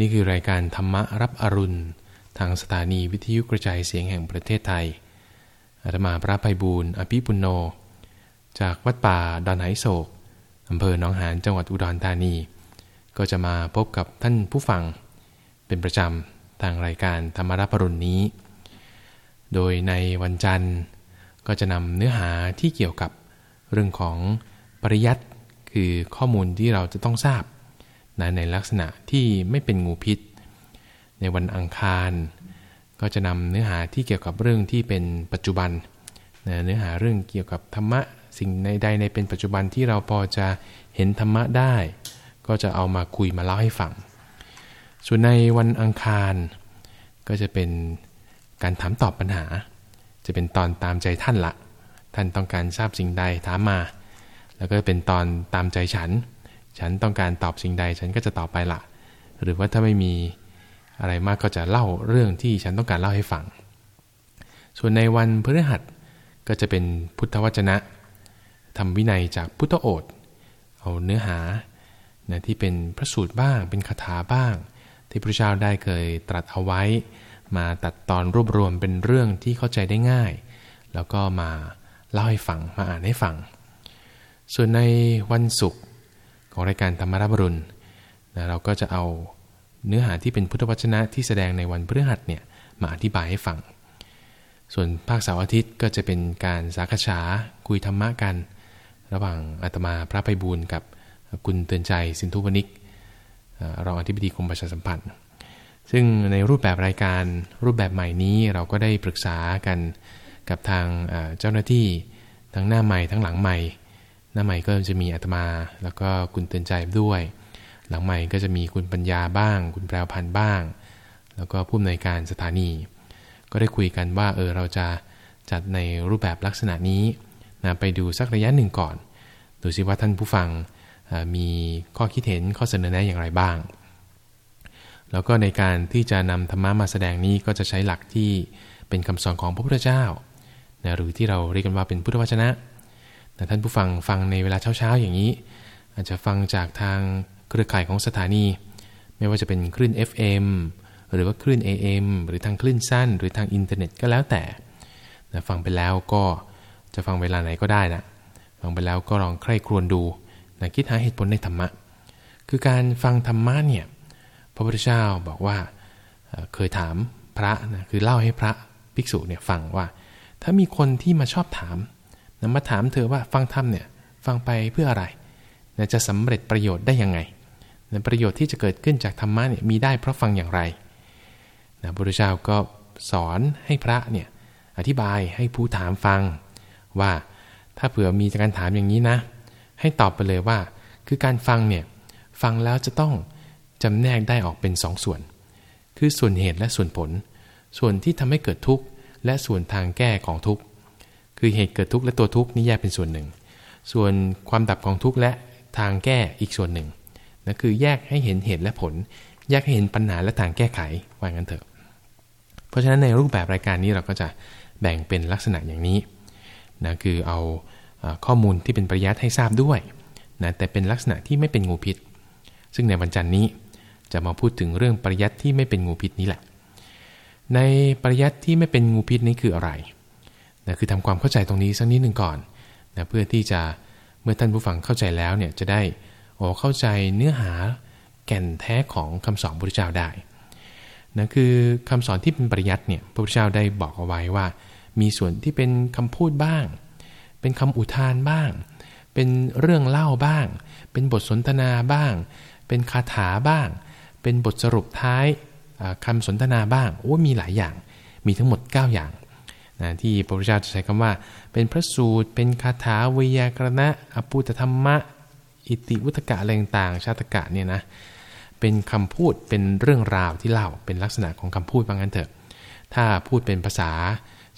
นี่คือรายการธรรมรับอรุณ ทางสถานีวิทยุกระจายเสียงแห่งประเทศไทย อาตมาพระภัยบูรณ์อภิปุโน จากวัดป่าดอนไหโศกอำเภอหนองหานจังหวัดอุดรธานี ก็จะมาพบกับท่านผู้ฟัง เป็นประจำทางรายการธรรมรับอรุณนี้ โดยในวันจันทร์ก็จะนำเนื้อหาที่เกี่ยวกับเรื่องของปริยัติคือข้อมูลที่เราจะต้องทราบ นะในลักษณะที่ไม่เป็นงูพิษ ในวันอังคาร ก็จะนำเนื้อหาที่เกี่ยวกับเรื่องที่เป็นปัจจุบันนะเนื้อหาเรื่องเกี่ยวกับธรรมะสิ่งใดในเป็นปัจจุบันที่เราพอจะเห็นธรรมะได้ ก็จะเอามาคุยมาเล่าให้ฟัง ส่วนในวันอังคารก็จะเป็นการถามตอบปัญหา จะเป็นตอนตามใจท่านละ ท่านต้องการทราบสิ่งใดถามมา แล้วก็เป็นตอนตามใจฉัน ฉันต้องการตอบสิ่งใด ฉันก็จะตอบไปละ หรือว่าถ้าไม่มีอะไรมากก็จะเล่าเรื่องที่ฉันต้องการเล่าให้ฟัง ส่วนในวันพฤหัสก็จะเป็นพุทธวจนะทำวินัยจากพุทธโอษเอาเนื้อหานะที่เป็นพระสูตรบ้าง เป็นคาถาบ้าง ที่พระเจ้าได้เคยตรัสเอาไว้ มาตัดตอนรวบรวมเป็นเรื่องที่เข้าใจได้ง่าย แล้วก็มาเล่าให้ฟังมาอ่านให้ฟัง ส่วนในวันศุกร์ ของรายการธรรมรับรุณนะเราก็จะเอาเนื้อหาที่เป็นพุทธวจนะที่แสดงในวันพฤหัสเนี่ยมาอธิบายให้ฟัง ส่วนภาคเสาร์อาทิตย์ก็จะเป็นการสาขฉาคุยธรรมะกัน ระหว่างอาตมาพระไพบูลกับคุณเตือนใจสินทุวนิกรองอธิบดีกรมประชาสัมพันธ์ ซึ่งในรูปแบบรายการรูปแบบใหม่นี้เราก็ได้ปรึกษากันกับทางเจ้าหน้าที่ทั้งหน้าใหม่ทั้งหลังใหม่ หน้าใหม่ก็จะมีอาตมา แล้วก็คุณเตือนใจด้วย หลังใหม่ก็จะมีคุณปัญญาบ้าง คุณแปลพันธ์บ้าง แล้วก็ผู้อำนวยการสถานี ก็ได้คุยกันว่าเออเราจะจัดในรูปแบบลักษณะนี้นะไปดูสักระยะหนึ่งก่อน ดูซิว่าท่านผู้ฟังมีข้อคิดเห็นข้อเสนอแนะอย่างไรบ้าง แล้วก็ในการที่จะนำธรรมะมาแสดงนี้ก็จะใช้หลักที่เป็นคำสอนของพระพุทธเจ้านะหรือที่เราเรียกกันว่าเป็นพุทธวจนะ แต่ท่านผู้ฟังฟังในเวลาเช้าๆอย่างนี้ อาจจะฟังจากทางเครือข่ายของสถานี ไม่ว่าจะเป็นคลื่น FM หรือว่าคลื่น AM หรือทางคลื่นสั้น หรือทางอินเทอร์เน็ตก็แล้วแต่นะฟังไปแล้วก็จะฟังเวลาไหนก็ได้นะฟังไปแล้วก็ลองใคร่ครวญดูนะคิดหาเหตุผลในธรรมะ คือการฟังธรรมะเนี่ยพระพุทธเจ้าบอกว่าเคยถามพระนะคือเล่าให้พระภิกษุเนี่ยฟังว่า ถ้ามีคนที่มาชอบถาม นะมาถามเธอว่าฟังธรรมเนี่ยฟังไปเพื่ออะไรนะจะสำเร็จประโยชน์ได้ยังไงนะประโยชน์ที่จะเกิดขึ้นจากธรรมะเนี่ยมีได้เพราะฟังอย่างไรนะพระพุทธเจ้าก็สอนให้พระเนี่ยอธิบายให้ผู้ถามฟังว่าถ้าเผื่อมีการถามอย่างนี้นะ ให้ตอบไปเลยว่า คือการฟังเนี่ยฟังแล้วจะต้องจำแนกได้ออกเป็นสองส่วน คือส่วนเหตุและส่วนผล ส่วนที่ทำให้เกิดทุกข์และส่วนทางแก้ของทุกข์ คือเหตุเกิดทุกข์และตัวทุกข์นี่แยกเป็นส่วนหนึ่ง ส่วนความดับของทุกข์และทางแก้อีกส่วนหนึ่งนั่นคือแยกให้เห็นเหตุและผล แยกให้เห็นปัญหาและทางแก้ไขว่างั้นเถอะ เพราะฉะนั้นในรูปแบบรายการนี้เราก็จะแบ่งเป็นลักษณะอย่างนี้นะคือเอาข้อมูลที่เป็นปริยัติให้ทราบด้วยนะแต่เป็นลักษณะที่ไม่เป็นงูพิษ ซึ่งในวันจันทร์นี้จะมาพูดถึงเรื่องปริยัติที่ไม่เป็นงูพิษนี้แหละ ในปริยัติที่ไม่เป็นงูพิษนี้คืออะไร นะคือทำความเข้าใจตรงนี้สักนิดหนึ่งก่อนนะเพื่อที่จะเมื่อท่านผู้ฟังเข้าใจแล้วเนี่ยจะได้โอ้เข้าใจเนื้อหาแก่นแท้ของคำสอนพระพุทธเจ้าได้นะคือคำสอนที่เป็นปริยัติเนี่ยพระพุทธเจ้าได้บอกเอาไว้ว่า มีส่วนที่เป็นคำพูดบ้าง เป็นคำอุทานบ้าง เป็นเรื่องเล่าบ้าง เป็นบทสนทนาบ้าง เป็นคาถาบ้าง เป็นบทสรุปท้ายคำสนทนาบ้างโอ้มีหลายอย่าง มีทั้งหมด 9 อย่าง นะที่พระพุทธเจ้าจะใช้คำว่า เป็นพระสูตร เป็นคาถาวิยากรณะอปุตธรรมะ อิติวุตกะอะไรต่างชาตกะเนี่ยนะเป็นคำพูดเป็นเรื่องราวที่เล่าเป็นลักษณะของคำพูดบางงั้นเถอะ ถ้าพูดเป็นภาษา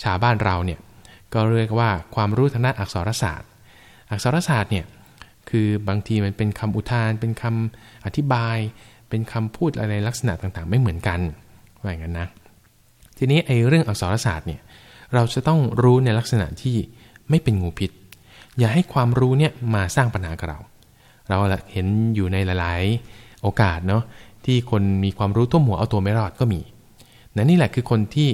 ชาวบ้านเราเนี่ยก็เรียกว่าความรู้ทางด้านอักษรศาสตร์ อักษรศาสตร์เนี่ยคือบางทีมันเป็นคำอุทาน เป็นคำอธิบาย เป็นคำพูดอะไรลักษณะต่างๆ ไม่เหมือนกันว่าอย่างนั้นนะทีนี้ไอ้เรื่องอักษรศาสตร์เนี่ย เราจะต้องรู้ในลักษณะที่ไม่เป็นงูพิษ อย่าให้ความรู้เนี่ยมาสร้างปัญหากับเรา เราเห็นอยู่ในหลาย ๆ โอกาสเนาะที่คนมีความรู้ท่วมหัวเอาตัวไม่รอดก็มีนะนี่แหละคือคนที่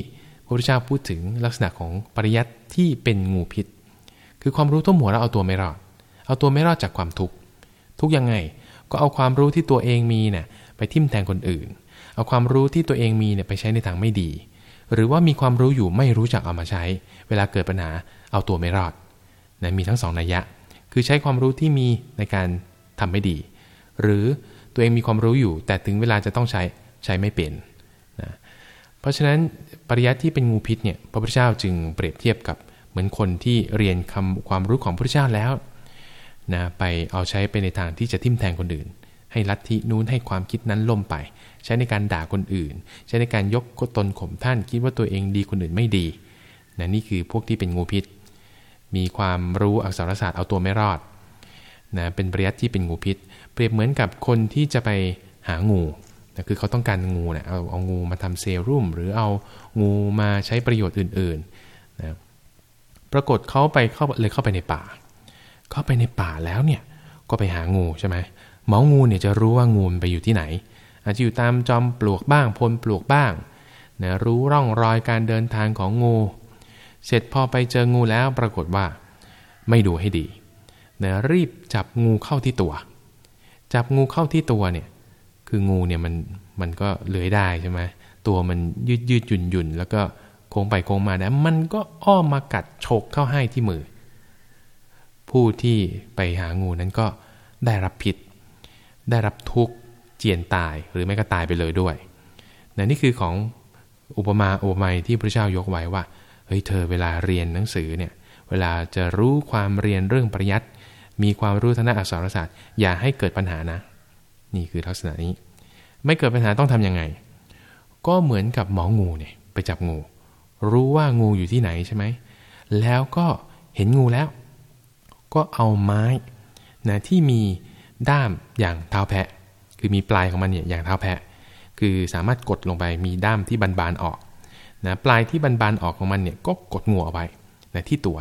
พระพุทธเจ้าพูดถึงลักษณะของปริยัติที่เป็นงูพิษ คือความรู้ท่วมหัวแล้วเอาตัวไม่รอด เอาตัวไม่รอดจากความทุกข์ทุกยังไง ก็เอาความรู้ที่ตัวเองมีเนี่ยไปทิ่มแทงคนอื่น เอาความรู้ที่ตัวเองมีเนี่ยไปใช้ในทางไม่ดี หรือว่ามีความรู้อยู่ไม่รู้จักเอามาใช้ เวลาเกิดปัญหาเอาตัวไม่รอดนะมีทั้งสองนัยยะ คือใช้ความรู้ที่มีในการทำไม่ดี หรือตัวเองมีความรู้อยู่ แต่ถึงเวลาจะต้องใช้ใช้ไม่เป็นนะเพราะฉะนั้นปริยัติที่เป็นงูพิษเนี่ยพระพุทธเจ้าจึงเปรียบเทียบกับเหมือนคนที่เรียนคำความรู้ของพระพุทธเจ้าแล้วนะไปเอาใช้ไปในทางที่จะทิ่มแทงคนอื่น ให้ลัทธินู้นให้ความคิดนั้นล่มไป ใช้ในการด่าคนอื่น ใช้ในการยกตนข่มท่านคิดว่าตัวเองดีคนอื่นไม่ดีนะนี่คือพวกที่เป็นงูพิษ มีความรู้อักษรศาสตร์เอาตัวไม่รอดนะเป็นปริยัติที่เป็นงูพิษ เปรียบเหมือนกับคนที่จะไปหางูนะคือเขาต้องการงูเนะเอาเอางูมาทำเซรุ่ม หรือเอางูมาใช้ประโยชน์อื่นๆนะปรากฏเขาไปเข้าเลยเข้าไปในป่า เข้าไปในป่าแล้วเนี่ยก็ไปหางูใช่ไหม หมองูเนี่ยจะรู้ว่างูมันไปอยู่ที่ไหน อาจจะอยู่ตามจอมปลวกบ้างพลปลวกบ้างนะรู้ร่องรอยการเดินทางของงู เสร็จพอไปเจองูแล้วปรากฏว่า ไม่ดูให้ดีนะรีบจับงูเข้าที่ตัว จับงูเข้าที่ตัวเนี่ยคืองูเนี่ยมันมันก็เลื้อยได้ใช่ไหมตัวมันยืดยืดหยุ่นหยุ่นแล้วก็โค้งไปโค้งมานะมันก็อ้อมมากัดฉกเข้าให้ที่มือ ผู้ที่ไปหางูนั้นก็ได้รับผิด ได้รับทุกข์เจียนตายหรือไม่ก็ตายไปเลยด้วยนนี่คือของอุปมาอุปไมยที่พระเจ้ายกไว้ว่าเฮ้ยเธอเวลาเรียนหนังสือเนี่ยเวลาจะรู้ความเรียนเรื่องปริยัติมีความรู้ทางด้านอักษรศาสตร์ อย่าให้เกิดปัญหานะ นี่คือลักษณะนี้ ไม่เกิดปัญหาต้องทํำยังไง ก็เหมือนกับหมองูเนี่ยไปจับงู รู้ว่างูอยู่ที่ไหนใช่ไหมแล้วก็เห็นงูแล้ว ก็เอาไม้นะที่มี ด้ามอย่างเท้าแพะ คือมีปลายของมันเนี่ยอย่างเท้าแพะ คือสามารถกดลงไปมีด้ามที่บานๆออกนะปลายที่บานๆออกของมันเนี่ยก็กดงูเอาไว้นะที่ตัว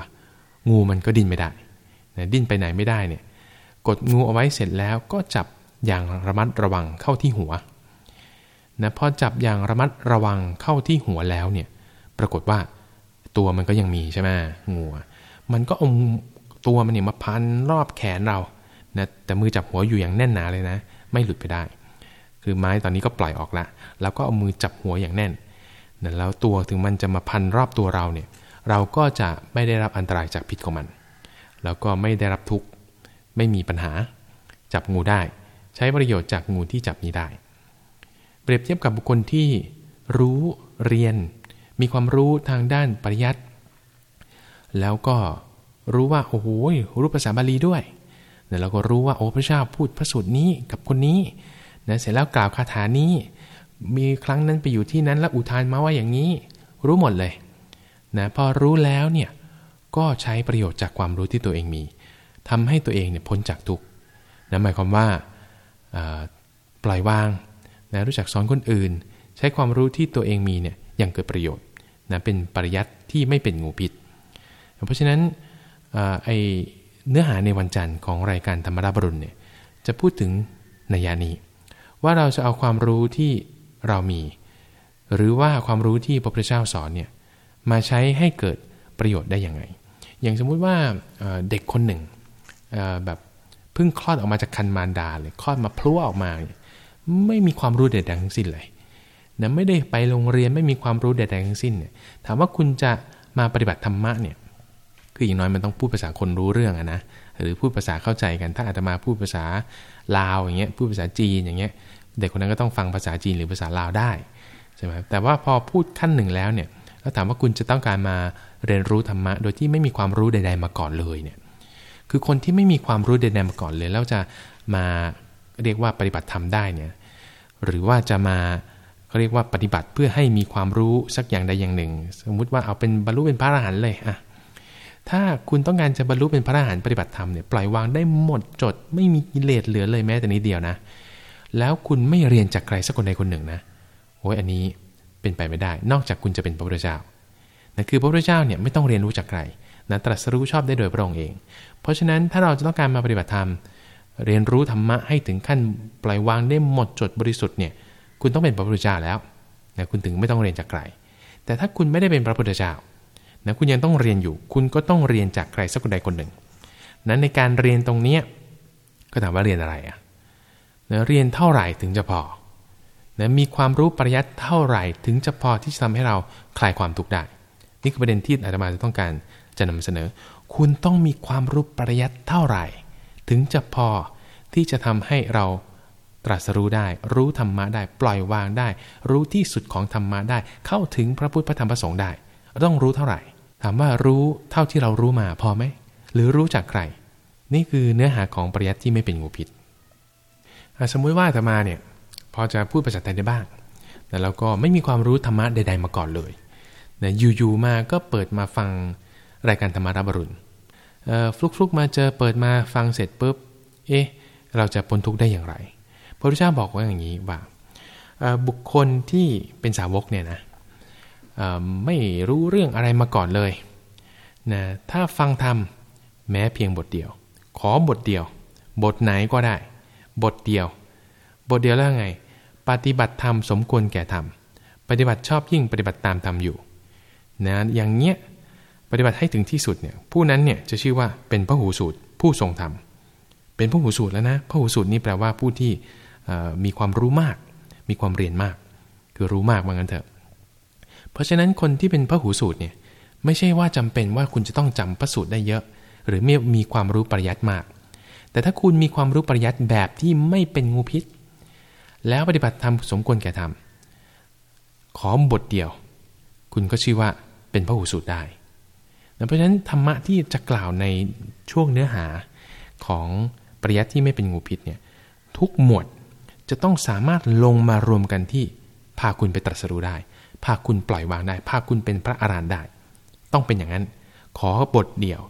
งูมันก็ดิ้นไม่ได้นะดิ้นไปไหนไม่ได้เนี่ยกดงูเอาไว้เสร็จแล้วก็จับอย่างระมัดระวังเข้าที่หัวนะพอจับอย่างระมัดระวังเข้าที่หัวแล้วเนี่ยปรากฏว่าตัวมันก็ยังมีใช่ไหมงูมันก็เอาตัวมันเนี่ยมาพันรอบแขนเรา นะแต่มือจับหัวอยู่อย่างแน่นหนาเลยนะ ไม่หลุดไปได้ คือไม้ตอนนี้ก็ปล่อยออกละแล้วก็เอามือจับหัวอย่างแน่นนะแล้วตัวถึงมันจะมาพันรอบตัวเราเนี่ย เราก็จะไม่ได้รับอันตรายจากพิษของมัน แล้วก็ไม่ได้รับทุกข์ไม่มีปัญหา จับงูได้ ใช้ประโยชน์จากงูที่จับนี้ได้ เปรียบเทียบกับบุคคลที่รู้เรียน มีความรู้ทางด้านปริยัติแล้วก็รู้ว่าโอ้โหรู้ภาษาบาลีด้วย แล้วก็รู้ว่าโอ้พระเจ้าพูดพระสูตรนี้กับคนนี้นะเสร็จแล้วกล่าวคาถานี้ มีครั้งนั้นไปอยู่ที่นั้นแล้วอุทานมาว่าอย่างนี้ รู้หมดเลยนะพอรู้แล้วเนี่ยก็ใช้ประโยชน์จากความรู้ที่ตัวเองมีทำให้ตัวเองเนี่ยพ้นจากทุกข์นะหมายความว่าปล่อยวางนะรู้จักสอนคนอื่น ใช้ความรู้ที่ตัวเองมีเนี่ยยังเกิดประโยชน์นะเป็นปริยัติที่ไม่เป็นงูพิษ เพราะฉะนั้นไอ เนื้อหาในวันจันทร์ของรายการธรรมราบรุณเนี่ยจะพูดถึงในยานี้ ว่าเราจะเอาความรู้ที่เรามี หรือว่าความรู้ที่พระพุทธเจ้าสอนเนี่ยมาใช้ให้เกิดประโยชน์ได้ยังไง อย่างสมมุติว่าเด็กคนหนึ่งแบบเพิ่งคลอดออกมาจากคันมารดาเลยคลอดมาพลั่วออกมาไม่มีความรู้ใดๆทั้งสิ้นเลยนะไม่ได้ไปโรงเรียนไม่มีความรู้ใดๆทั้งสิ้นเนี่ยถามว่าคุณจะมาปฏิบัติธรรมะเนี่ย คืออย่างน้อยมันต้องพูดภาษาคนรู้เรื่องอะนะหรือพูดภาษาเข้าใจกันถ้าอาตมาพูดภาษาลาวอย่างเงี้ยพูดภาษาจีนอย่างเงี้ยเด็กคนนั้นก็ต้องฟังภาษาจีนหรือภาษาลาวได้ใช่ไหมแต่ว่าพอพูดขั้นหนึ่งแล้วเนี่ยแล้วถามว่าคุณจะต้องการมาเรียนรู้ธรรมะ โดยที่ไม่มีความรู้ใด ๆ มาก่อนเลยเนี่ยคือคนที่ไม่มีความรู้ใดๆมาก่อนเลยแล้วจะมาเรียกว่าปฏิบัติธรรมได้เนี่ยหรือว่าจะมาเขาเรียกว่าปฏิบัติเพื่อให้มีความรู้สักอย่างใดอย่างหนึ่ง สมมุติว่าเอาเป็นบรรลุเป็นพระอรหันต์เลยอะ ถ้าคุณต้องการจะบรรลุเป็นพระอรหันต์ปฏิบัติธรรมเนี่ยปล่อยวางได้หมดจด ไม่มีกิเลสเหลือเลยแม้แต่นิดเดียวนะ แล้วคุณไม่เรียนจากใครสักคนใดคนหนึ่งนะโอ้ยอันนี้เป็นไปไม่ได้ นอกจากคุณจะเป็นพระพุทธเจ้านะคือพระพุทธเจ้าเนี่ยไม่ต้องเรียนรู้จากใครนะตรัสรู้ชอบได้โดยพระองค์เอง เพราะฉะนั้นถ้าเราจะต้องการมาปฏิบัติธรรม เรียนรู้ธรรมะให้ถึงขั้นปล่อยวางได้หมดจดบริสุทธิ์เนี่ยคุณต้องเป็นพระพุทธเจ้าแล้วนะคุณถึงไม่ต้องเรียนจากใครแต่ถ้าคุณไม่ได้เป็นพระพุทธเจ้า นะคุณยังต้องเรียนอยู่ คุณก็ต้องเรียนจากใครสักคนใดคนหนึ่ง นั้นในการเรียนตรงเนี้ก็ถามว่าเรียนอะไรอะนะเรียนเท่าไหร่ถึงจะพอนะมีความรู้ปริยัติเท่าไหร่ถึงจะพอที่จะทำให้เราคลายความทุกข์ได้ นี่คือประเด็นที่อาตมาจะต้องการจะนำเสนอ คุณต้องมีความรู้ปริยัติเท่าไหร่ ถึงจะพอที่จะทำให้เราตรัสรู้ได้ รู้ธรรมะได้ ปล่อยวางได้ รู้ที่สุดของธรรมะได้ เข้าถึงพระพุทธพระธรรมพระสงฆ์ได้ ต้องรู้เท่าไหร่ ถามว่ารู้เท่าที่เรารู้มาพอไหม หรือรู้จากใคร นี่คือเนื้อหาของปริยัติที่ไม่เป็นงูพิษ สมมุติว่าธรรมาเนี่ยพอจะพูดภาษาไทยได้บ้าง แต่เราก็ไม่มีความรู้ธรรมะใด ๆ มาก่อนเลยนะอยู่ๆมาก็เปิดมาฟังรายการธรรมารับรุณฟลุกๆมาเจอเปิดมาฟังเสร็จปุ๊บ เอ๊ะ เราจะพ้นทุกข์ได้อย่างไร พระพุทธเจ้าบอกว่าอย่างนี้ว่าบุคคลที่เป็นสาวกเนี่ยนะ ไม่รู้เรื่องอะไรมาก่อนเลยนะถ้าฟังธรรมแม้เพียงบทเดียว ขอบทเดียว บทไหนก็ได้ บทเดียว บทเดียวแล้วไง ปฏิบัติธรรมสมควรแก่ธรรม ปฏิบัติชอบยิ่งปฏิบัติตามธรรมอยู่นะอย่างเงี้ยปฏิบัติให้ถึงที่สุดเนี่ยผู้นั้นเนี่ยจะชื่อว่าเป็นพระหูสูตรผู้ทรงธรรม เป็นพระหูสูตรแล้วนะพระหูสูตรนี่แปลว่าผู้ที่มีความรู้มาก มีความเรียนมาก คือรู้มากว่างั้นเถอะ เพราะฉะนั้นคนที่เป็นพระหูสูตรเนี่ยไม่ใช่ว่าจำเป็นว่าคุณจะต้องจำพระสูตรได้เยอะ หรือมีมีความรู้ปริยัติมาก แต่ถ้าคุณมีความรู้ปริยัติแบบที่ไม่เป็นงูพิษ แล้วปฏิบัติธรรมสมควรแก่ธรรมขอบทเดียว คุณก็ชื่อว่าเป็นพระหูสูตรได้เพราะฉะนั้นธรรมะที่จะกล่าวในช่วงเนื้อหาของปริยัติที่ไม่เป็นงูพิษเนี่ยทุกหมวดจะต้องสามารถลงมารวมกันที่พาคุณไปตรัสรู้ได้ พาคุณปล่อยวางได้พาคุณเป็นพระอรหันต์ได้ ต้องเป็นอย่างนั้น ขอบทเดียว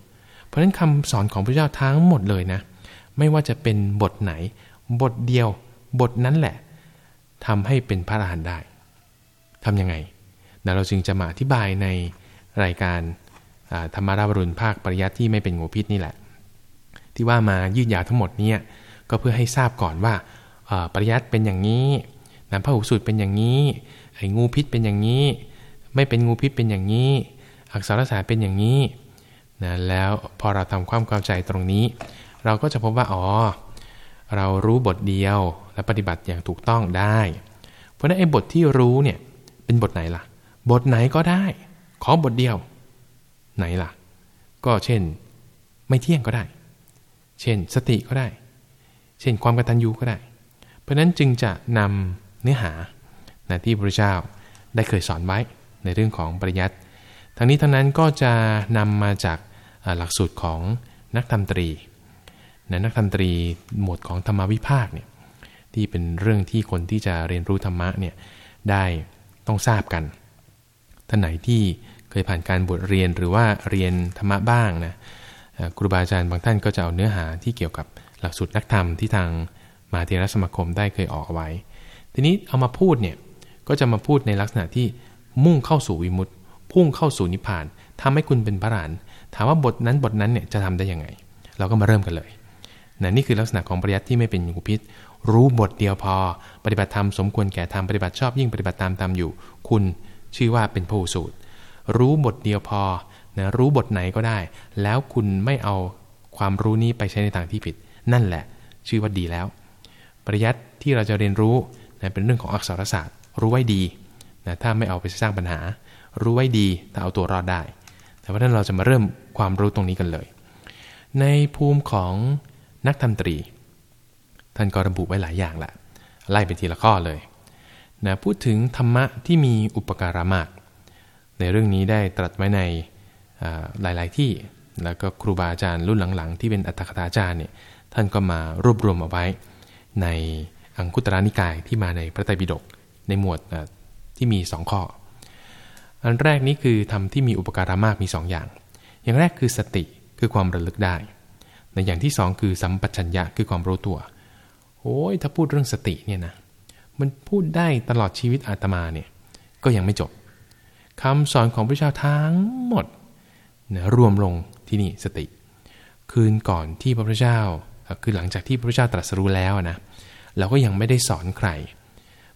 เพราะฉะนั้นคำสอนของพระเจ้าทั้งหมดเลยนะ ไม่ว่าจะเป็นบทไหน บทเดียว บทนั้นแหละทำให้เป็นพระอรหันต์ได้ ทํำยังไงนะเราจึงจะมาอธิบายในรายการธรรมาราบรุณภาคปริยัติที่ไม่เป็นงูพิษนี่แหละ ที่ว่ามายืดยาวทั้งหมดเนี่ยก็เพื่อให้ทราบก่อนว่าปริยัติเป็นอย่างนี้นะพระหูสูตรเป็นอย่างนี้ ไอ้งูพิษเป็นอย่างนี้ ไม่เป็นงูพิษเป็นอย่างนี้ อักษรศาสตร์เป็นอย่างนี้นะแล้วพอเราทำความเข้าใจตรงนี้ เราก็จะพบว่าอ๋อเรารู้บทเดียวและปฏิบัติอย่างถูกต้องได้ เพราะนั้นไอ้บทที่รู้เนี่ยเป็นบทไหนล่ะ บทไหนก็ได้ ขอบทเดียว ไหนล่ะ ก็เช่น ไม่เที่ยงก็ได้ เช่น สติก็ได้ เช่นความกตัญญูก็ได้ เพราะนั้นจึงจะนำเนื้อหา นะที่พระเจ้าได้เคยสอนไว้ในเรื่องของปริยัติทั้งนี้ทั้งนั้นก็จะนำมาจากหลักสูตรของนักธรรมตรีนะนักธรรมตรีหมวดของธรรมวิภาคเนี่ยที่เป็นเรื่องที่คนที่จะเรียนรู้ธรรมะเนี่ยได้ต้องทราบกันท่านไหนที่เคยผ่านการบทเรียนหรือว่าเรียนธรรมะบ้างนะครูบาอาจารย์บางท่านก็จะเอาเนื้อหาที่เกี่ยวกับหลักสูตรนักธรรมที่ทางมาเทรสมาคมได้เคยออกเอาไว้ ทีนี้เอามาพูดเนี่ย ก็จะมาพูดในลักษณะที่มุ่งเข้าสู่วิมุตติพุ่งเข้าสู่นิพพานทำให้คุณเป็นพระอรหันต์ถามว่าบทนั้นบทนั้นเนี่ยจะทำได้ยังไง เราก็มาเริ่มกันเลยนะนี่คือลักษณะของปริยัติที่ไม่เป็นงูพิษ รู้บทเดียวพอ ปฏิบัติธรรมสมควรแก่ธรรมปฏิบัติชอบยิ่งปฏิบัติตามตามอยู่ คุณชื่อว่าเป็นผู้สูตร รู้บทเดียวพอนะรู้บทไหนก็ได้ แล้วคุณไม่เอาความรู้นี้ไปใช้ในทางที่ผิด นั่นแหละ ชื่อว่าดีแล้ว ปริยัติที่เราจะเรียนรู้นะเป็นเรื่องของอักษรศาสตร์ รู้ไว้ดีนะถ้าไม่เอาไปสร้างปัญหา รู้ไว้ดีแต่เอาตัวรอดได้ แต่ว่านั้นเราจะมาเริ่มความรู้ตรงนี้กันเลย ในภูมิของนักธรรมตรี ท่านก็ระบุไว้หลายอย่างแหละไล่ไปทีละข้อเลยนะพูดถึงธรรมะที่มีอุปการะมาก ในเรื่องนี้ได้ตรัสไว้ในหลาย ๆ ที่แล้วก็ครูบาอาจารย์รุ่นหลัง ๆ ที่เป็นอัตถกถาจารย์เนี่ยท่านก็มารวบรวมเอาไว้ในอังคุตระนิกายที่มาในพระไตรปิฎก ในหมวดที่มีสองข้อ อันแรกนี้คือทำที่มีอุปการะมากมี 2 อย่าง อย่างแรกคือสติคือความระลึกได้ในอย่างที่สองคือสัมปชัญญะคือความรู้ตัวโอ้ยถ้าพูดเรื่องสติเนี่ยนะมันพูดได้ตลอดชีวิตอาตมาเนี่ยก็ยังไม่จบคำสอนของพระเจ้าทั้งหมดนะรวมลงที่นี่สติ คืนก่อนที่พระพุทธเจ้าคือหลังจากที่พระพุทธเจ้าตรัสรู้แล้วนะเราก็ยังไม่ได้สอนใคร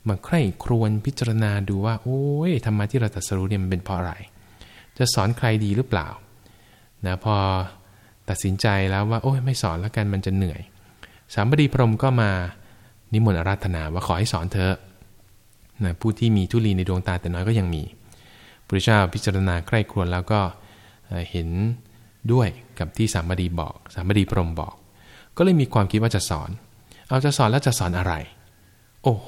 มาใคร่ครวญพิจารณาดูว่า โอ้ยธรรมะที่เราตรัสรู้เนี่ยมันเป็นเพราะอะไร จะสอนใครดีหรือเปล่านะพอตัดสินใจแล้วว่า โอ้ยไม่สอนแล้วกันมันจะเหนื่อย สามบดีพรมก็มานิมนต์อาราธนาว่าขอให้สอนเธอนะผู้ที่มีทุลีในดวงตาแต่น้อยก็ยังมีพระเจ้าพิจารณาใคร่ครวญแล้วก็เห็นด้วยกับที่สามบดีบอก สามบดีพรมบอก ก็เลยมีความคิดว่าจะสอน เอาจะสอนแล้วจะสอนอะไร โอ้โห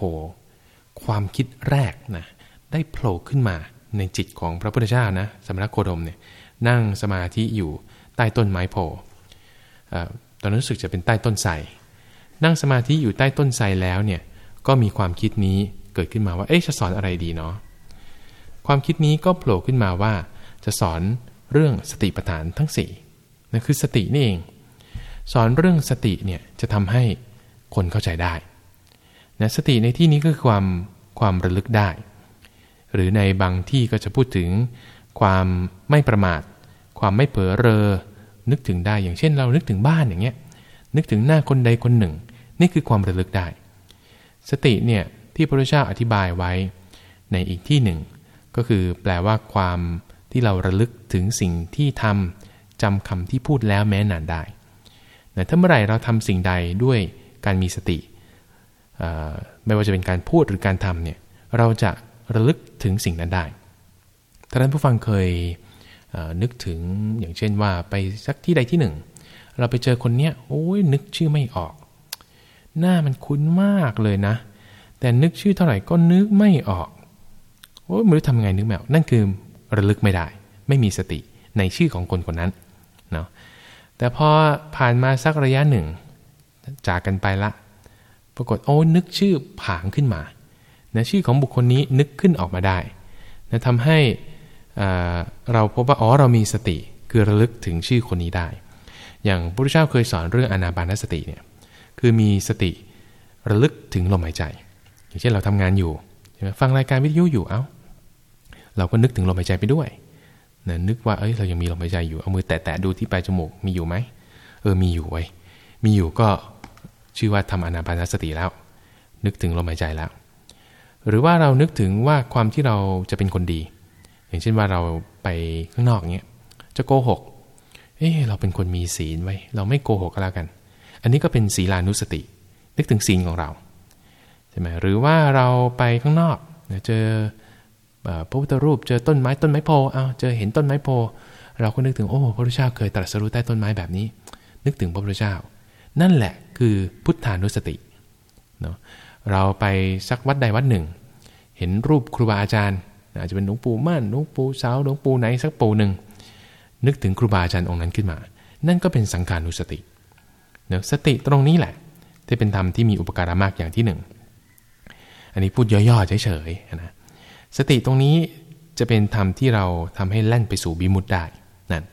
ความคิดแรกนะได้โผล่ขึ้นมาในจิตของพระพุทธเจ้านะสมณโคดมเนี่ยนั่งสมาธิอยู่ใต้ต้นไม้โพตอนนั้นรู้สึกจะเป็นใต้ต้นไทรนั่งสมาธิอยู่ใต้ต้นไทรแล้วเนี่ยก็มีความคิดนี้เกิดขึ้นมาว่าเอ๊ะจะสอนอะไรดีเนาะความคิดนี้ก็โผล่ขึ้นมาว่าจะสอนเรื่องสติปัฏฐานทั้ง4นั่นคือสตินี่เอง สอนเรื่องสติเนี่ยจะทำให้คนเข้าใจได้ นะสติในที่นี้ก็คือความความระลึกได้ หรือในบางที่ก็จะพูดถึงความไม่ประมาท ความไม่เผลอเรอ นึกถึงได้อย่างเช่นเรานึกถึงบ้านอย่างเงี้ยนึกถึงหน้าคนใดคนหนึ่ง นี่คือความระลึกได้ สติเนี่ยที่พระพุทธเจ้าอธิบายไว้ในอีกที่หนึ่ง ก็คือแปลว่าความที่เราระลึกถึงสิ่งที่ทำจำคำที่พูดแล้วแม้นานได้แต่ถ้าเมื่อไหร่เราทำสิ่งใดด้วยการมีสติ ไม่ว่าจะเป็นการพูดหรือการทำเนี่ยเราจะระลึกถึงสิ่งนั้นได้ท่านผู้ฟังเคยนึกถึงอย่างเช่นว่าไปสักที่ใดที่หนึ่ง เราไปเจอคนเนี้ยโอ้ยนึกชื่อไม่ออก หน้ามันคุ้นมากเลยนะ แต่นึกชื่อเท่าไหร่ก็นึกไม่ออกโอ้ยไม่รู้ทำไงนึกไม่ออกนั่นคือระลึกไม่ได้ ไม่มีสติในชื่อของคนคนนั้นเนาะแต่พอผ่านมาสักระยะหนึ่ง จากกันไปละ ปรากฏโอ้นึกชื่อผางขึ้นมานะชื่อของบุคคลนี้นึกขึ้นออกมาได้นะทำให้เราพบว่าอ๋อเรามีสติคือระลึกถึงชื่อคนนี้ได้ อย่างพระพุทธเจ้าเคยสอนเรื่องอนาบานสติเนี่ยคือมีสติระลึกถึงลมหายใจ อย่างเช่นเราทำงานอยู่ใช่ไหมฟังรายการวิทยุอยู่เอา้าเราก็นึกถึงลมหายใจไปด้วยนะนึกว่าเอ้ยเรายังมีลมหายใจอยู่เอามือแตะๆดูที่ปลายจมูกมีอยู่ไหมเออมีอยู่ไว้มีอยู่ก็ ชื่อว่าทำอนาบานสติแล้ว นึกถึงลมหายใจแล้ว หรือว่าเรานึกถึงว่าความที่เราจะเป็นคนดี อย่างเช่นว่าเราไปข้างนอกเงี้ยจะโกหก เออเราเป็นคนมีศีลไว้ เราไม่โกหกก็แล้วกัน อันนี้ก็เป็นศีลานุสติ นึกถึงศีลของเราใช่ไหมหรือว่าเราไปข้างนอกเจอพระพุทธรูปเจอต้นไม้ต้นไม้โพเอาเจอเห็นต้นไม้โพ เราก็นึกถึงโอ้พระพุทธเจ้าเคยตรัสรู้ใต้ต้นไม้แบบนี้ นึกถึงพระพุทธเจ้า นั่นแหละคือพุทธานุสติเนาะเราไปสักวัดใดวัดหนึ่ง เห็นรูปครูบาอาจารย์ อาจจะเป็นหลวงปู่มั่นหลวงปู่สาวหลวงปู่ไหนสักปู่หนึ่ง นึกถึงครูบาอาจารย์องค์นั้นขึ้นมา นั่นก็เป็นสังขานุสติเนาะสติตรงนี้แหละที่เป็นธรรมที่มีอุปการะมากอย่างที่หนึ่งอันนี้พูดย่อๆเฉยๆนะสติตรงนี้จะเป็นธรรมที่เราทำให้แล่นไปสู่บิมุตได้นั่น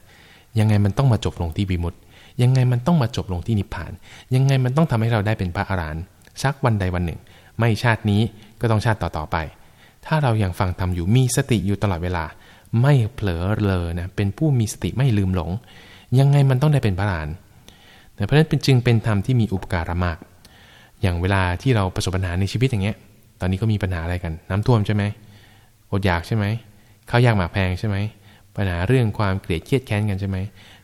ยังไงมันต้องมาจบลงที่บิมุต ยังไงมันต้องมาจบลงที่นิพพาน ยังไงมันต้องทำให้เราได้เป็นพระอรหันต์สักวันใดวันหนึ่ง ไม่ชาตินี้ก็ต้องชาติต่อๆไป ถ้าเรายัางฟังทำอยู่มีสติอยู่ตลอดเวลา ไม่เผลอเลยนะเป็นผู้มีสติไม่ลืมหลง ยังไงมันต้องได้เป็นพระอรหันต์เพราะฉะนั้นเป็นจึงเป็นธรรมที่มีอุปการะมาก อย่างเวลาที่เราประสบปัญหาในชีวิตอย่างเงี้ย ตอนนี้ก็มีปัญหาอะไรกัน น้ำท่วมใช่ไหมอดอยากใช่ไหมข้าวยากหมากแพงใช่ไหมปัญหาเรื่องความเกลียดเครียดแค้นกันใช่ไหม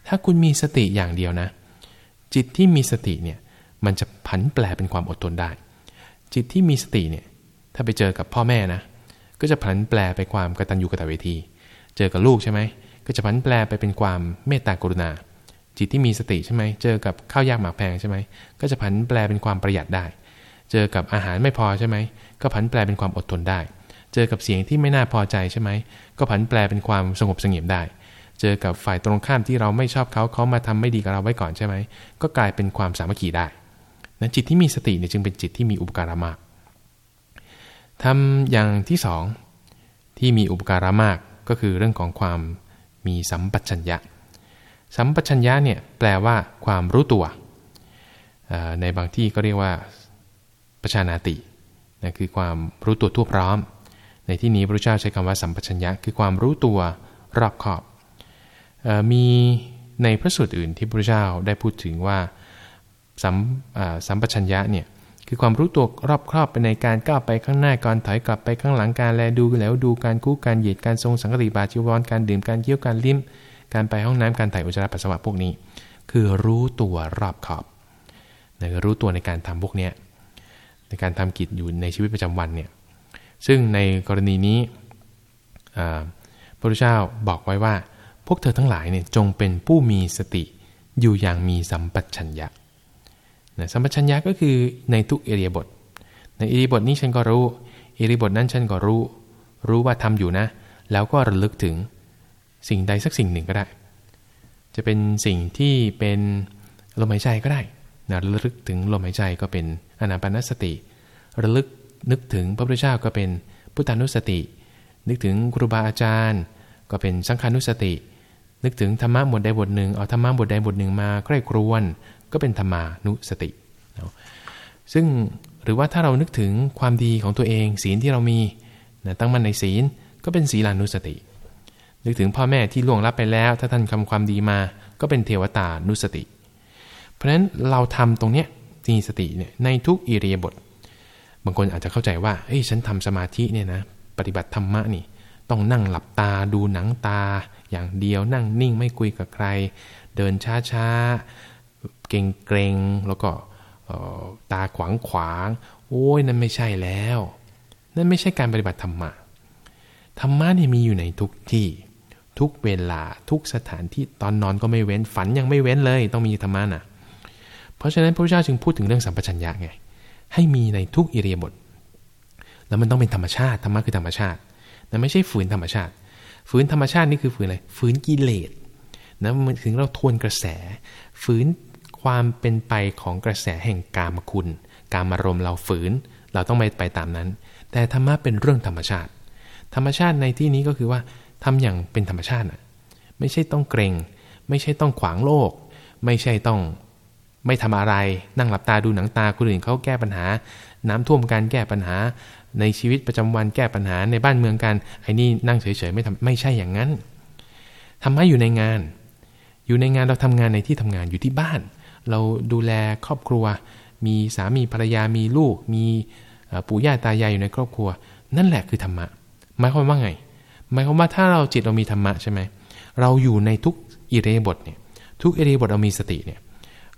ถ้าคุณมีสติอย่างเดียวนะ จิตที่มีสติเนี่ยมันจะผันแปลเป็นความอดทนได้ จิตที่มีสติเนี่ยถ้าไปเจอกับพ่อแม่นะ ก็จะผันแปลไปความกตัญญูกตเวที เจอกับลูกใช่ไหมก็จะผันแปลไปเป็นความเมตตากรุณา จิตที่มีสติใช่ไหมเจอกับข้าวยากหมากแพงใช่ไหมก็จะผันแปลเป็นความประหยัดได้ เจอกับอาหารไม่พอใช่ไหมก็ผันแปลเป็นความอดทนได้ เจอกับเสียงที่ไม่น่าพอใจใช่ไหมก็ผันแปลเป็นความสงบสงบได้ เจอกับฝ่ายตรงข้ามที่เราไม่ชอบเขาเขามาทำไม่ดีกับเราไว้ก่อนใช่ไหมก็กลายเป็นความสามัคคีได้นั้นจิตที่มีสติเนี่ยจึงเป็นจิตที่มีอุปการะมากทำอย่างที่สองที่มีอุปการะมากก็คือเรื่องของความมีสัมปชัญญะ สัมปชัญญะเนี่ยแปลว่าความรู้ตัว ในบางที่ก็เรียกว่าประชานาตินะคือความรู้ตัวทั่วพร้อม ในที่นี้พระเจ้าใช้คำว่าสัมปชัญญะคือความรู้ตัวรอบขอบ มีในพระสูตรอื่นที่พระเจ้าได้พูดถึงว่าสัมสัมปชัญญะเนี่ยคือความรู้ตัวรอบครอบไปในการก้าวไปข้างหน้าการถอยกลับไปข้างหลังการแลดูแล้วดูการกู้การเหยียดการทรงสังกติบาจีวรการดื่มการเคี้ยวการลิ้ม การไปห้องน้ำการถ่ายอุจจาระปัสสาวะพวกนี้ คือรู้ตัวรอบขอบนะรู้ตัวในการทำพวกนี้ในการทำกิจอยู่ในชีวิตประจำวันเนี่ยซึ่งในกรณีนี้พระพุทธเจ้าบอกไว้ว่า พวกเธอทั้งหลายเนี่ยจงเป็นผู้มีสติอยู่อย่างมีสัมปชัญญะนะสัมปชัญญะก็คือในทุกเอริยบท ในเอริยบทนี้ฉันก็รู้เอริยบทนั้นฉันก็รู้ รู้ว่าทำอยู่นะ แล้วก็ระลึกถึงสิ่งใดสักสิ่งหนึ่งก็ได้ จะเป็นสิ่งที่เป็นลมหายใจก็ได้นะระลึกถึงลมหายใจก็เป็นอนาปานสติ ระลึกนึกถึงพระพุทธเจ้าก็เป็นพุทธานุสติ นึกถึงครูบาอาจารย์ ก็เป็นสังขานุสติ นึกถึงธรรมะบทใดบทหนึ่งเอาธรรมะบทใดบทหนึ่งมาใกล้ครวนก็เป็นธรรมานุสติซึ่งหรือว่าถ้าเรานึกถึงความดีของตัวเองศีลที่เรามีนะตั้งมั่นในศีลก็เป็นศีลานุสติ นึกถึงพ่อแม่ที่ล่วงลับไปแล้ว ถ้าท่านทำความดีมาก็เป็นเทวตานุสติ เพราะฉะนั้นเราทำตรงเนี้ยมีสติเนี่ยในทุกอิริยาบถบางคนอาจจะเข้าใจว่าเฮ้ยฉันทำสมาธิเนี่ยนะปฏิบัติธรรมะนี่ต้องนั่งหลับตาดูหนังตา อย่างเดียวนั่งนิ่งไม่คุยกับใคร เดินช้าเกรงเกรงแล้วก็ตาขวางขวาง โอ้ยนั่นไม่ใช่แล้ว นั่นไม่ใช่การปฏิบัติธรรมะ ธรรมะเนี่ยมีอยู่ในทุกที่ ทุกเวลาทุกสถานที่ตอนนอนก็ไม่เว้นฝันยังไม่เว้นเลย ต้องมีธรรมะนะเพราะฉะนั้นพระพุทธเจ้าจึงพูดถึงเรื่องสัมปชัญญะไงให้มีในทุกอิริยาบถแล้วมันต้องเป็นธรรมชาติธรรมะคือธรรมชาตินั่นไม่ใช่ฝืนธรรมชาติ ฝืนธรรมชาตินี่คือฝืนอะไรฝืนกิเลสนะมันถึงเราทวนกระแส ฝืนความเป็นไปของกระแสแห่งกามคุณ การมารมเราฝืน เราต้องไม่ไปตามนั้น แต่ธรรมะเป็นเรื่องธรรมชาติ ธรรมชาติในที่นี้ก็คือว่าทำอย่างเป็นธรรมชาติอะไม่ใช่ต้องเกรง ไม่ใช่ต้องขวางโลก ไม่ใช่ต้องไม่ทำอะไร นั่งหลับตาดูหนังตาคนอื่นเขาแก้ปัญหา น้ำท่วมการแก้ปัญหา ในชีวิตประจำวันแก้ปัญหาในบ้านเมืองกันไอ้นี่นั่งเฉยๆไม่ทำไม่ใช่อย่างนั้นทำให้อยู่ในงาน อยู่ในงานเราทำงานในที่ทำงานอยู่ที่บ้าน เราดูแลครอบครัว มีสามีภรรยามีลูก มีปู่ย่าตายายอยู่ในครอบครัว นั่นแหละคือธรรมะหมายความว่าไงหมายความว่าถ้าเราจิตเรามีธรรมะใช่ไหมเราอยู่ในทุกอิเรบทเนี่ยทุกอิเรบทเรามีสติเนี่ย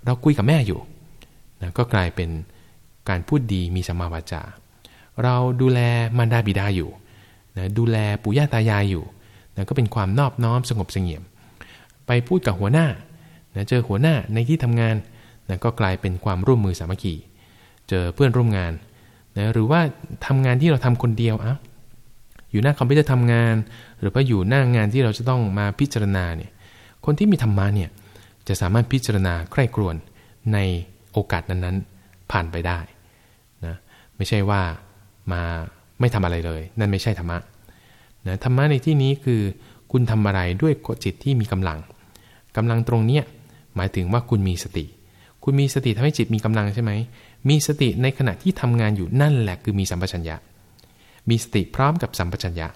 เราคุยกับแม่อยู่นะก็กลายเป็นการพูดดีมีสัมมาวาจา เราดูแลมารดาบิดาอยู่นะดูแลปู่ย่าตายายอยู่นะก็เป็นความนอบน้อมสงบเสงี่ยม ไปพูดกับหัวหน้านะเจอหัวหน้าในที่ทำงานนะก็กลายเป็นความร่วมมือสามัคคีเจอเพื่อนร่วมงานนะหรือว่าทำงานที่เราทำคนเดียวอะอยู่หน้าคอมพิวเตอร์ทำงาน หรือว่าอยู่หน้างานที่เราจะต้องมาพิจารณาเนี่ยคนที่มีธรรมะเนี่ยจะสามารถพิจารณาใคร่ครวญในโอกาสนั้นๆ ผ่านไปได้นะไม่ใช่ว่า มาไม่ทำอะไรเลย นั่นไม่ใช่ธรรมะนะธรรมะในที่นี้คือคุณทำอะไรด้วยจิตที่มีกำลังกำลังตรงเนี้ยหมายถึงว่าคุณมีสติ คุณมีสติทำให้จิตมีกำลังใช่ไหมมีสติในขณะที่ทำงานอยู่นั่นแหละคือมีสัมปชัญญะ มีสติพร้อมกับสัมปชัญญะ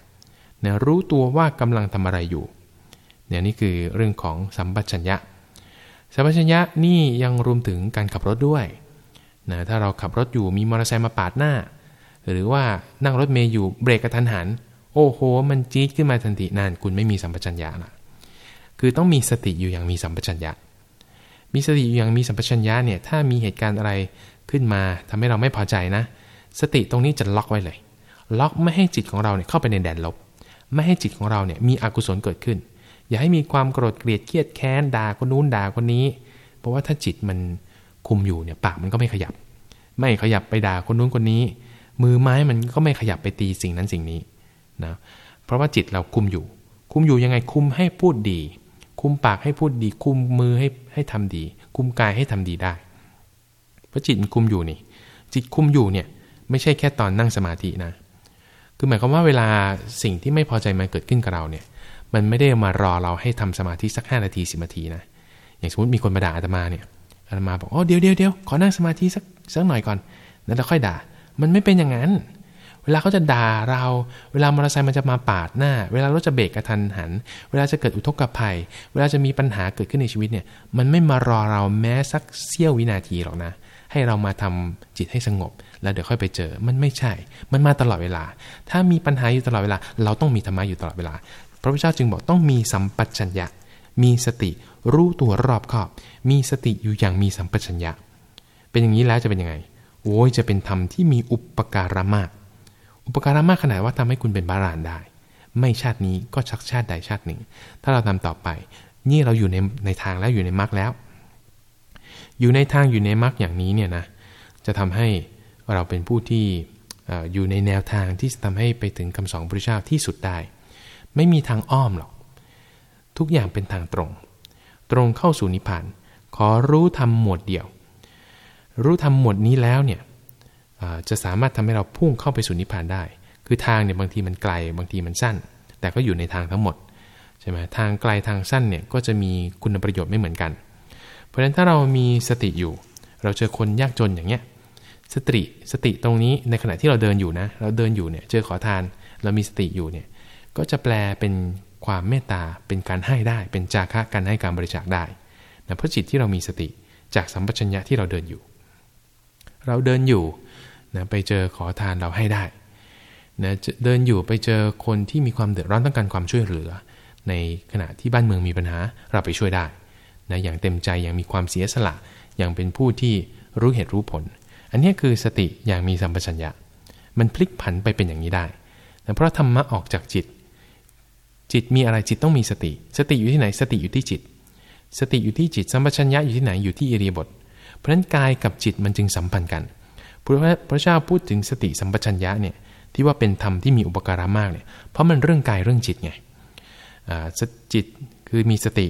นี่ยรู้ตัวว่ากำลังทำอะไรอยู่เนี่ยนี่คือเรื่องของสัมปชัญญะ สัมปชัญญะนี่ยังรวมถึงการขับรถด้วยนะถ้าเราขับรถอยู่มีมอเตอร์ไซค์มาปาดหน้า หรือว่านั่งรถเมย์อยู่เบรกกระทันหัน โอ้โห มันจี๊ดขึ้นมาทันทีนั่นคุณไม่มีสัมปชัญญะละคือต้องมีสติอยู่อย่างมีสัมปชัญญะ มีสติอย่างมีสัมปชัญญะเนี่ยถ้ามีเหตุการณ์อะไรขึ้นมาทำให้เราไม่พอใจนะ สติตรงนี้จะล็อกไว้เลย ล็อกไม่ให้จิตของเราเนี่ยเข้าไปในแดนลบ ไม่ให้จิตของเราเนี่ยมีอกุศลเกิดขึ้น อย่าให้มีความโกรธเกลียดเครียดแค้นด่าคนนู้นด่าคนนี้ เพราะว่าถ้าจิตมันคุมอยู่เนี่ยปากมันก็ไม่ขยับ ไม่ขยับไปด่าคนนู้นคนนี้ มือไม้มันก็ไม่ขยับไปตีสิ่งนั้นสิ่งนี้นะเพราะว่าจิตเราคุมอยู่ คุมอยู่ยังไงคุมให้พูดดี คุมปากให้พูดดี คุมมือให้ให้ทำดี คุมกายให้ทำดีได้ เพราะจิตมันคุมอยู่นี่ จิตคุมอยู่เนี่ยไม่ใช่แค่ตอนนั่งสมาธินะ คือหมายความว่าเวลาสิ่งที่ไม่พอใจมันเกิดขึ้นกับเราเนี่ย มันไม่ได้มารอเราให้ทำสมาธิสักห้านาทีสินาทีนะ อย่างสมมติมีคนมาด่าอาตมาเนี่ยอาตมาบอกอ๋อเดี๋ยวเดี๋ยวเดี๋ยวขอนั่งสมาธิสักสักหน่อยก่อน แล้วเราค่อยด่า มันไม่เป็นอย่างนั้น เวลาเขาจะด่าเรา เวลามอเตอร์ไซค์มันจะมาปาดหน้า เวลารถจะเบรกกระทันหัน เวลาจะเกิดอุทกภัย เวลาจะมีปัญหาเกิดขึ้นในชีวิตเนี่ย มันไม่มารอเราแม้สักเสี้ยววินาทีหรอกนะ ให้เรามาทำจิตให้สงบ แล้วเดี๋ยวค่อยไปเจอ มันไม่ใช่ มันมาตลอดเวลา ถ้ามีปัญหาอยู่ตลอดเวลา เราต้องมีธรรมะอยู่ตลอดเวลา พระพุทธเจ้าจึงบอกต้องมีสัมปชัญญะ มีสติรู้ตัวรอบคอบ มีสติอยู่อย่างมีสัมปชัญญะ เป็นอย่างนี้แล้วจะเป็นยังไง โอ้ยจะเป็นธรรมที่มีอุปการะมาก อุปการะมากขนาดว่าทำให้คุณเป็นบาลานได้ ไม่ชาตินี้ก็ชักชาติใดชาติหนึ่ง ถ้าเราทำต่อไป นี่เราอยู่ในในทางแล้วอยู่ในมรรคแล้ว อยู่ในทางอยู่ในมรรคอย่างนี้เนี่ยนะ จะทำให้เราเป็นผู้ที่อยู่ในแนวทางที่จะทำให้ไปถึงคำสอนพระเจ้าที่สุดได้ ไม่มีทางอ้อมหรอก ทุกอย่างเป็นทางตรง ตรงเข้าสู่นิพพาน ขอรู้ทำหมวดเดียว รู้ทำหมวดนี้แล้วเนี่ยจะสามารถทำให้เราพุ่งเข้าไปสู่นิพพานได้ คือทางเนี่ยบางทีมันไกลบางทีมันสั้น แต่ก็อยู่ในทางทั้งหมดใช่ไหมทางไกลทางสั้นเนี่ยก็จะมีคุณประโยชน์ไม่เหมือนกัน เพราะฉะนั้นถ้าเรามีสติอยู่ เราเจอคนยากจนอย่างเงี้ยสติสติตรงนี้ในขณะที่เราเดินอยู่นะ เราเดินอยู่เนี่ยเจอขอทานเรามีสติอยู่เนี่ยก็จะแปลเป็นความเมตตาเป็นการให้ได้ เป็นจาคะการให้การบริจาคได้นะเพราะจิตที่เรามีสติจากสัมปชัญญะที่เราเดินอยู่ เราเดินอยู่นะไปเจอขอทานเราให้ได้นะเดินอยู่ไปเจอคนที่มีความเดือดร้อนต้องการความช่วยเหลือ ในขณะที่บ้านเมืองมีปัญหาเราไปช่วยได้นะอย่างเต็มใจอย่างมีความเสียสละ อย่างเป็นผู้ที่รู้เหตุรู้ผล อันนี้คือสติอย่างมีสัมปชัญญะ มันพลิกผันไปเป็นอย่างนี้ได้นะเพราะธรรมะออกจากจิต จิตมีอะไรจิตต้องมีสติ สติอยู่ที่ไหนสติอยู่ที่จิต สติอยู่ที่จิตสัมปชัญญะอยู่ที่ไหนอยู่ที่อิริยาบถ เพราะฉะนั้นกายกับจิตมันจึงสัมพันธ์กันพระพระเจ้าพูดถึงสติสัมปชัญญะเนี่ยที่ว่าเป็นธรรมที่มีอุปการะมากเนี่ยเพราะมันเรื่องกายเรื่องจิตไงจิตคือมีสติ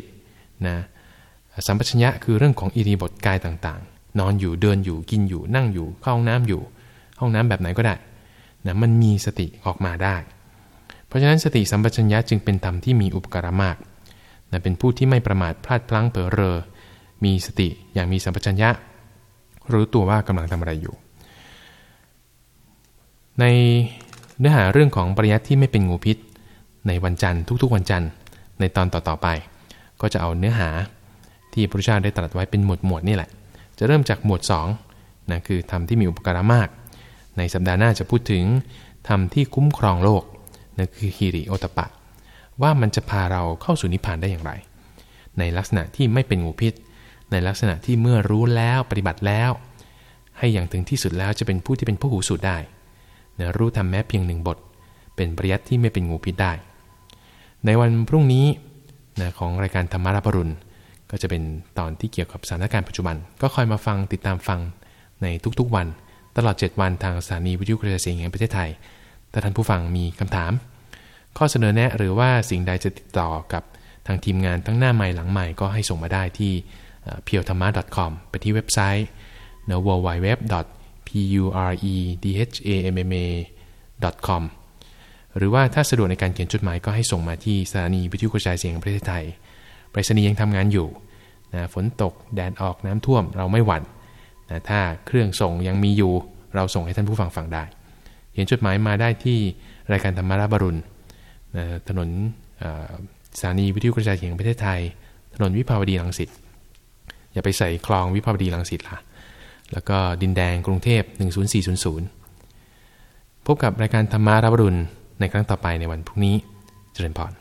นะสัมปชัญญะคือเรื่องของอิริบทกายต่างๆ นอนอยู่เดินอยู่กินอยู่นั่งอยู่เข้าห้องน้ำอยู่ ห้องน้ำแบบไหนก็ได้นะมันมีสติออกมาได้ เพราะฉะนั้นสติสัมปชัญญะจึงเป็นธรรมที่มีอุปการะมากนะเป็นผู้ที่ไม่ประมาทพลาดพลั้งเผลอเรอ มีสติอย่างมีสัมปชัญญะ รู้ตัวว่ากำลังทำอะไรอยู่ ในเนื้อหาเรื่องของปริยัติที่ไม่เป็นงูพิษ ในวันจันทร์ทุกๆวันจันทร์ ในตอนต่อๆไป ก็จะเอาเนื้อหาที่พระพุทธเจ้าได้ตรัสไว้เป็นหมวดหมวดนี่แหละ จะเริ่มจากหมวด2นะคือธรรมที่มีอุปการะมาก ในสัปดาห์หน้าจะพูดถึงธรรมที่คุ้มครองโลกนั่นคือฮิริโอตปะ ว่ามันจะพาเราเข้าสู่นิพพานได้อย่างไร ในลักษณะที่ไม่เป็นงูพิษ ในลักษณะที่เมื่อรู้แล้วปฏิบัติแล้ว ให้อย่างถึงที่สุดแล้วจะเป็นผู้ที่เป็นผู้หูสูตรได้นะรู้ทำแม้เพียงหนึ่งบท เป็นปริยัติที่ไม่เป็นงูพิษได้ ในวันพรุ่งนี้นะของรายการธรรมาราปรุณก็จะเป็นตอนที่เกี่ยวกับสถานการณ์ปัจจุบัน ก็คอยมาฟังติดตามฟังในทุกๆวัน ตลอด 7 วันทางสถานีวิทยุกระจายเสียงแห่งประเทศไทย ถ้าท่านผู้ฟังมีคำถาม ข้อเสนอแนะหรือว่าสิ่งใดจะติดต่อกับทางทีมงานทั้งหน้าใหม่หลังใหม่ก็ให้ส่งมาได้ที่ p e t h a m a c o m ไปที่เว็บไซต์ w w w p u r e d h a m m a com หรือว่าถ้าสะดวกในการเขียนจดหมายก็ให้ส่งมาที่สถานีวิทยุกระจายเสียงประเทศไทยไปรษณีย์ยังทำงานอยู่นะฝนตกแดดออกน้ำท่วมเราไม่หวั่นนะถ้าเครื่องส่งยังมีอยู่ เราส่งให้ท่านผู้ฟังฟังได้ เขียนจดหมายมาได้ที่รายการธรรมาราบรุณนะถนนสถานีวิทยุกระจายเสียงประเทศไทย ถนนวิภาวดีรังสิต อย่าไปใส่คลองวิภาวดีลังสิตล่ะแล้วก็ดินแดงกรุงเทพ 10400 พบกับรายการธรรมารับรุณในครั้งต่อไปในวันพรุ่งนี้ เจริญพร